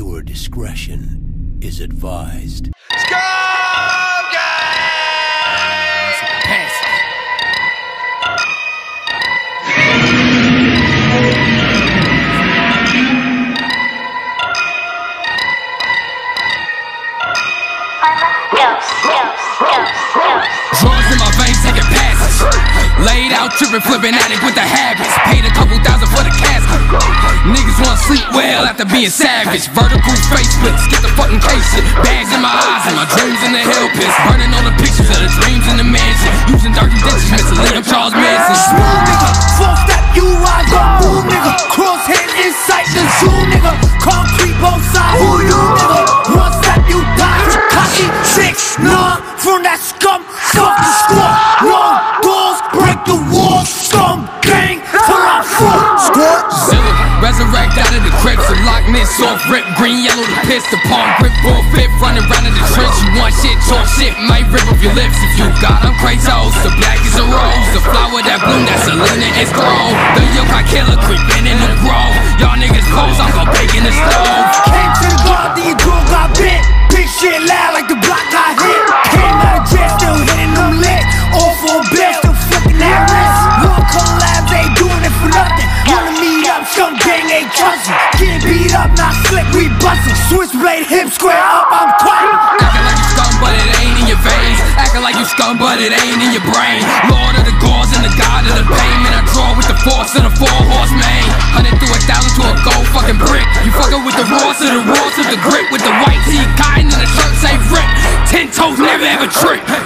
Viewer discretion is advised. Drugs in my veins taking passes. Laid out tripping, flipping addict with the habits. Sleep well after being savage. Vertical face splits, get the fucking case. Bags in my eyes and my dreams in the hell pits. Burning all the me rip, green, yellow, the piss, palm grip, full fit, running around in the trench. You want shit, talk shit, might rip up your lips if you got them crazy. Oh, the black is a rose, the flower that bloom, that Selena is grown. The yoke I killer bustin'. Switchblade, hip square up, I'm quiet. Acting like you scum, but it ain't in your veins. Acting like you scum, but it ain't in your brain. Lord of the gods and the god of the pain. Man, I draw with the force of the four horse mane. Hundred through a thousand to a gold fucking brick. You fucking with the raws of the raws of the grip with the white tee, cotton and the shirt say rip. Ten toes never ever trip, bitch.